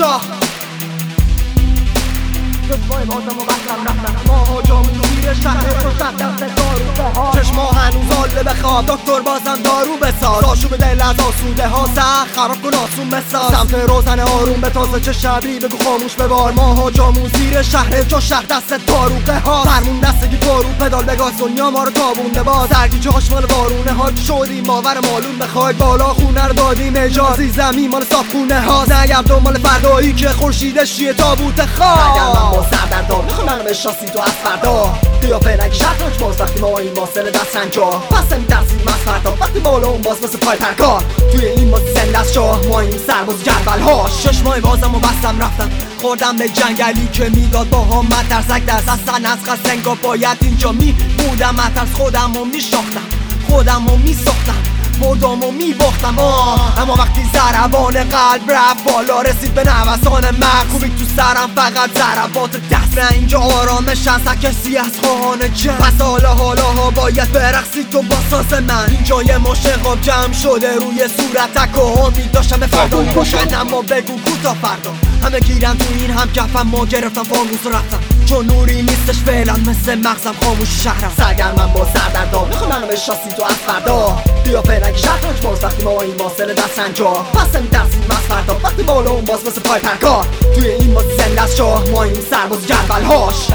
شاه دستگاه بازم و بستم رفتم ما هجام تو پیر شهر تو صد دست به چشما هنوز آله بخواب دکتر بازم دارو بساز. آشوب دل از آسوده ها سخت. خراب کن آسون بساز سمت روزن آروم به تازه چه شبی. بگو خاموش ببار. ما جامون زیر شهر. جو شهر دست دارو به ها. فرمون دستگی پارو پدال بگاز دنیا ما رو تابونده باز. سرگی جاش مال بارونه ها. شدیم باور مالون بخوای بالا خونه رو دادیم اجازی زمین مال صاف خونه ها. نگم دنبال فردایی که خورشیدش چیه تابوت خواب اگر من با سردردار. می‌خوام منو بشناسی تو از فردا. قیافه نگی. شطرنج باز. وقتی ما واصل دست رنجا پس نمیترسیم از فردا وقتی بالا اون باز مثل پای پرکار توی این بازی زنده از شاه. ما این سرباز جدول ها شش ماه بازم و بستم رفتم. خوردم به جنگلی که می‌داد با هم مترسک دست اصلا از قسنگا باید اینجا می بودم مترس خودم و میشاختم. خودم و میساختم. مردم و میباختم آه. اما وقتی زربان قلب رفت بالا رسید به نوسان مخوبی تو سرم فقط ضربات دست. نه اینجا آرامش هست کسی از خواهان جمع پس حالا حالا ها باید برقصی تو با ساز من. اینجا یه مشقاب جمع شده روی صورتک و امید داشتم. به فردا اما بگو کوتا فردا. همه گیرن تو این هم کفم ما گرفتم فانوس رفتم چون نوری نیستش فعلا مثل مغزم خاموش شهرم. سرگرمم با سردردان. می‌خوام منو بشناسی تو از فردا. بیا فعلا شطرنج باز وقتی ما این واصل دست انجا پس نمیترسیم از فردا. وقتی بالا اون باز مثل پای پرکار توی این بازی زنده از شاه. ما این سرباز جدول هاش